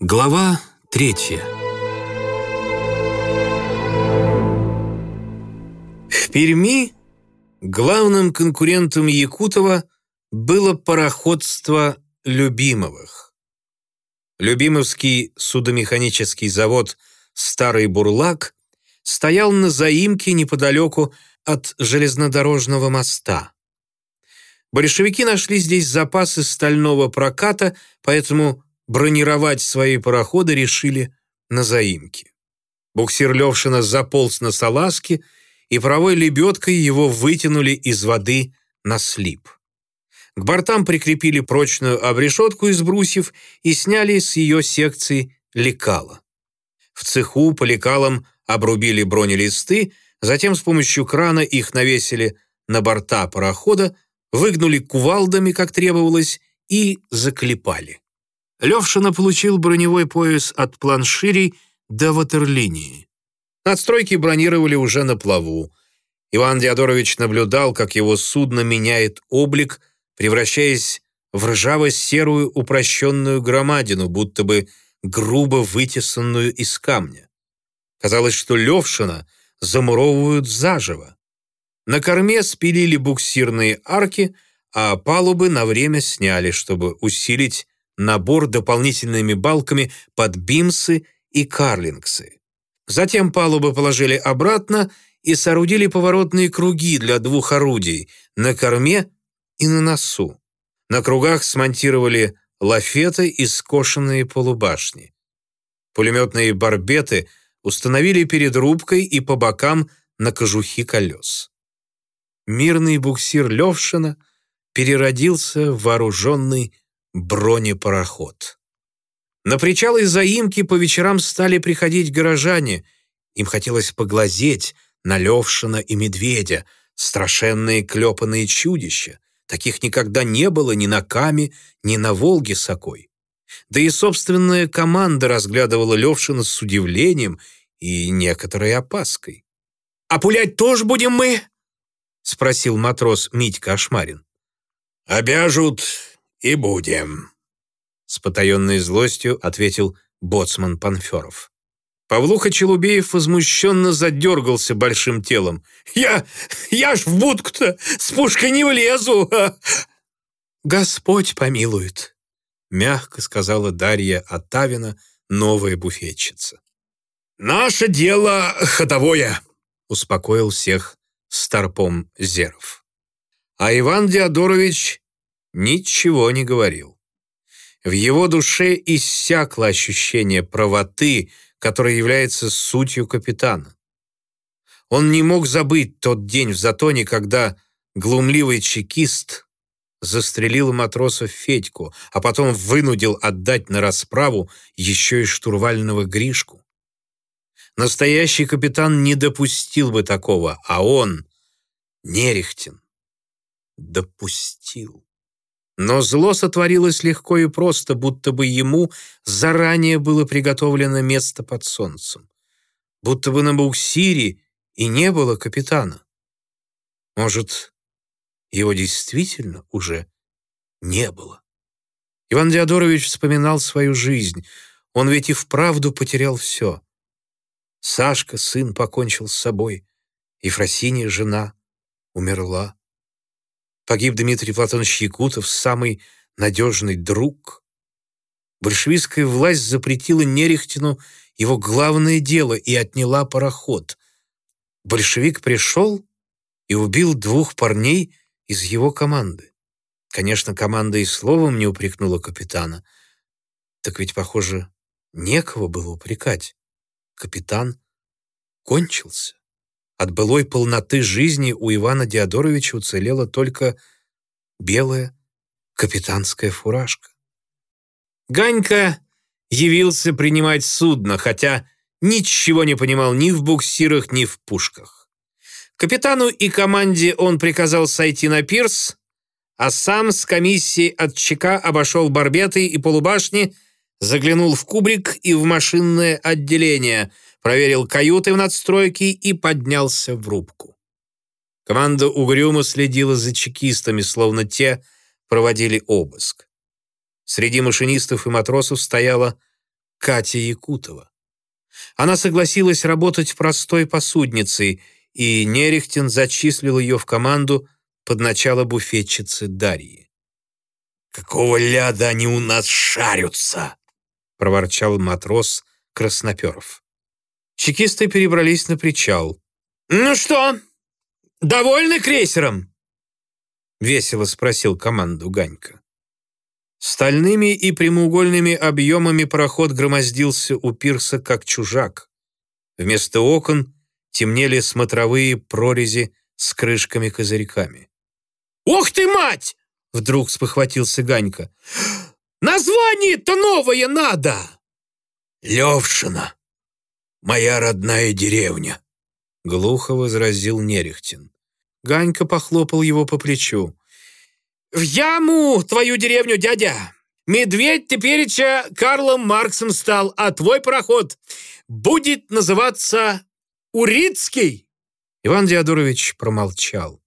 Глава третья В Перми главным конкурентом Якутова было пароходство Любимовых. Любимовский судомеханический завод «Старый Бурлак» стоял на заимке неподалеку от железнодорожного моста. Большевики нашли здесь запасы стального проката, поэтому бронировать свои пароходы решили на заимке. Буксир Левшина заполз на салазки, и правой лебедкой его вытянули из воды на слип. К бортам прикрепили прочную обрешетку из брусьев и сняли с ее секции лекала. В цеху по лекалам обрубили бронелисты, затем с помощью крана их навесили на борта парохода, выгнули кувалдами, как требовалось, и заклепали. Левшина получил броневой пояс от планширей до ватерлинии. Надстройки бронировали уже на плаву. Иван Диадорович наблюдал, как его судно меняет облик, превращаясь в ржаво-серую упрощенную громадину, будто бы грубо вытесанную из камня. Казалось, что Левшина замуровывают заживо. На корме спилили буксирные арки, а палубы на время сняли, чтобы усилить набор дополнительными балками под бимсы и карлингсы. Затем палубы положили обратно и соорудили поворотные круги для двух орудий на корме и на носу. На кругах смонтировали лафеты и скошенные полубашни. Пулеметные барбеты установили перед рубкой и по бокам на кожухи колес мирный буксир Левшина переродился в вооруженный бронепароход. На причалы заимки по вечерам стали приходить горожане. Им хотелось поглазеть на Левшина и Медведя, страшенные клепанные чудища. Таких никогда не было ни на Каме, ни на Волге с Окой. Да и собственная команда разглядывала Левшина с удивлением и некоторой опаской. «А пулять тоже будем мы?» — спросил матрос Митька Ашмарин. «Обяжут и будем», — с потаенной злостью ответил боцман Панферов. Павлуха Челубеев возмущенно задергался большим телом. «Я... я ж в будку-то с пушкой не влезу!» «Господь помилует», — мягко сказала Дарья Оттавина, новая буфетчица. «Наше дело ходовое», — успокоил всех старпом Зеров. А Иван Диадорович ничего не говорил. В его душе иссякло ощущение правоты, которое является сутью капитана. Он не мог забыть тот день в Затоне, когда глумливый чекист застрелил матроса Федьку, а потом вынудил отдать на расправу еще и штурвального Гришку. Настоящий капитан не допустил бы такого, а он, Нерехтин, допустил. Но зло сотворилось легко и просто, будто бы ему заранее было приготовлено место под солнцем. Будто бы на буксире и не было капитана. Может, его действительно уже не было. Иван Диадорович вспоминал свою жизнь. Он ведь и вправду потерял все. Сашка, сын, покончил с собой. Ефросинья, жена, умерла. Погиб Дмитрий Платонович Якутов, самый надежный друг. Большевистская власть запретила Нерехтину его главное дело и отняла пароход. Большевик пришел и убил двух парней из его команды. Конечно, команда и словом не упрекнула капитана. Так ведь, похоже, некого было упрекать капитан кончился. От былой полноты жизни у Ивана Диадоровича уцелела только белая капитанская фуражка. Ганька явился принимать судно, хотя ничего не понимал ни в буксирах, ни в пушках. Капитану и команде он приказал сойти на пирс, а сам с комиссией от ЧК обошел барбеты и полубашни, заглянул в кубрик и в машинное отделение, проверил каюты в надстройке и поднялся в рубку. Команда угрюмо следила за чекистами, словно те проводили обыск. Среди машинистов и матросов стояла Катя Якутова. Она согласилась работать простой посудницей, и Нерехтин зачислил ее в команду под начало буфетчицы Дарьи. «Какого ляда они у нас шарятся?» — проворчал матрос Красноперов. Чекисты перебрались на причал. «Ну что, довольны крейсером?» — весело спросил команду Ганька. Стальными и прямоугольными объемами пароход громоздился у пирса как чужак. Вместо окон темнели смотровые прорези с крышками-козырьками. «Ух ты, мать!» — вдруг спохватился Ганька. «Название-то новое надо!» «Левшина, моя родная деревня», — глухо возразил Нерехтин. Ганька похлопал его по плечу. «В яму твою деревню, дядя! Медведь тепереча Карлом Марксом стал, а твой пароход будет называться Урицкий!» Иван Диадорович промолчал.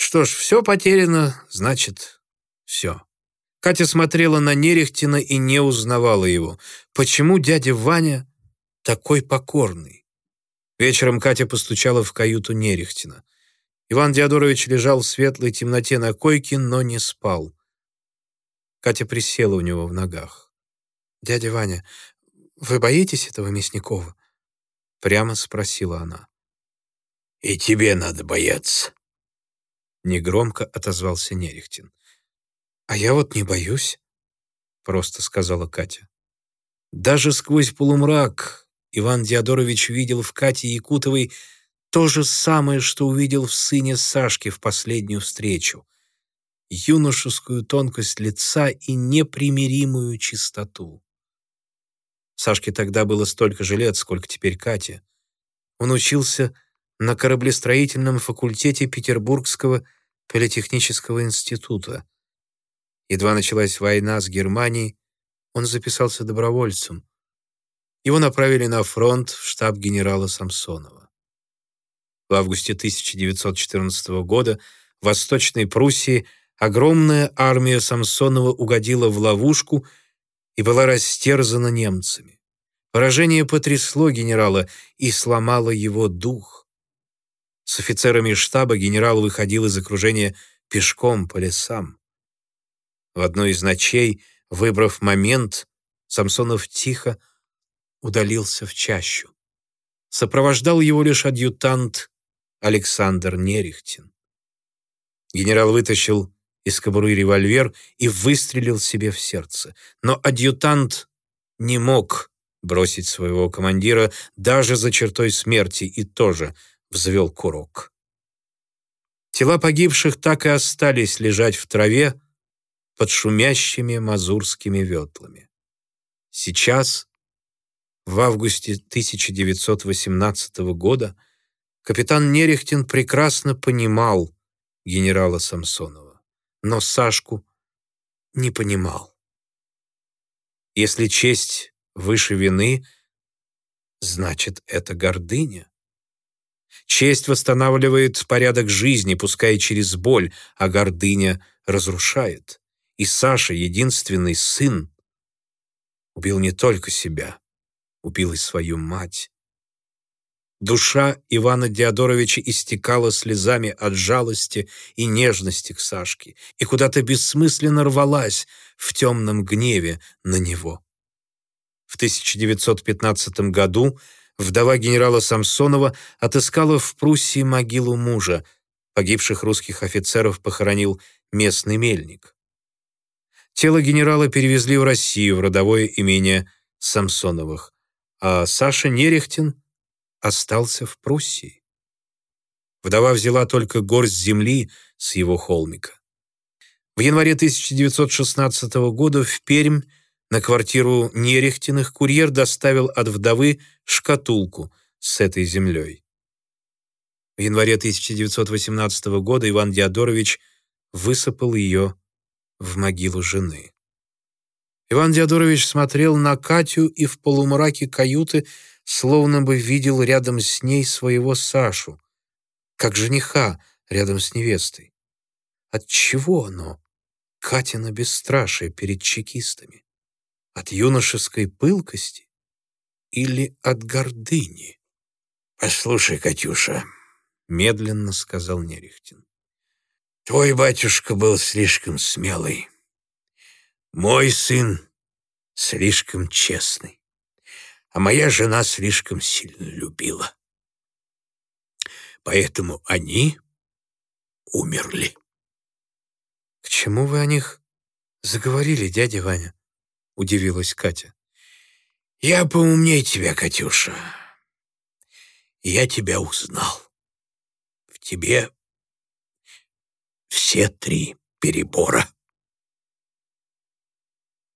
Что ж, все потеряно, значит, все. Катя смотрела на Нерехтина и не узнавала его. Почему дядя Ваня такой покорный? Вечером Катя постучала в каюту Нерехтина. Иван Диадорович лежал в светлой темноте на койке, но не спал. Катя присела у него в ногах. «Дядя Ваня, вы боитесь этого Мясникова?» Прямо спросила она. «И тебе надо бояться», — негромко отозвался Нерехтин. «А я вот не боюсь», — просто сказала Катя. Даже сквозь полумрак Иван Диадорович видел в Кате Якутовой то же самое, что увидел в сыне Сашки в последнюю встречу. Юношескую тонкость лица и непримиримую чистоту. Сашке тогда было столько же лет, сколько теперь Кате. Он учился на кораблестроительном факультете Петербургского политехнического института. Едва началась война с Германией, он записался добровольцем. Его направили на фронт в штаб генерала Самсонова. В августе 1914 года в Восточной Пруссии огромная армия Самсонова угодила в ловушку и была растерзана немцами. Поражение потрясло генерала и сломало его дух. С офицерами штаба генерал выходил из окружения пешком по лесам. В одной из ночей, выбрав момент, Самсонов тихо удалился в чащу. Сопровождал его лишь адъютант Александр Нерехтин. Генерал вытащил из кобуры револьвер и выстрелил себе в сердце. Но адъютант не мог бросить своего командира даже за чертой смерти и тоже взвел курок. Тела погибших так и остались лежать в траве под шумящими мазурскими ветлами. Сейчас, в августе 1918 года, Капитан Нерехтин прекрасно понимал генерала Самсонова, но Сашку не понимал. Если честь выше вины, значит, это гордыня. Честь восстанавливает порядок жизни, пускай через боль, а гордыня разрушает. И Саша, единственный сын, убил не только себя, убил и свою мать. Душа Ивана Диадоровича истекала слезами от жалости и нежности к Сашке и куда-то бессмысленно рвалась в темном гневе на него. В 1915 году вдова генерала Самсонова отыскала в Пруссии могилу мужа. Погибших русских офицеров похоронил местный мельник. Тело генерала перевезли в Россию в родовое имение Самсоновых, а Саша Нерехтин – остался в Пруссии. Вдова взяла только горсть земли с его холмика. В январе 1916 года в Пермь на квартиру Нерехтиных курьер доставил от вдовы шкатулку с этой землей. В январе 1918 года Иван Диадорович высыпал ее в могилу жены. Иван Диадорович смотрел на Катю и в полумраке каюты словно бы видел рядом с ней своего Сашу, как жениха рядом с невестой. От чего оно? Катина бесстрашие перед чекистами. От юношеской пылкости или от гордыни? «Послушай, Катюша», — медленно сказал Нерехтин, «твой батюшка был слишком смелый. Мой сын слишком честный, а моя жена слишком сильно любила. Поэтому они умерли. «К чему вы о них заговорили, дядя Ваня?» — удивилась Катя. «Я поумнее тебя, Катюша. Я тебя узнал. В тебе все три перебора».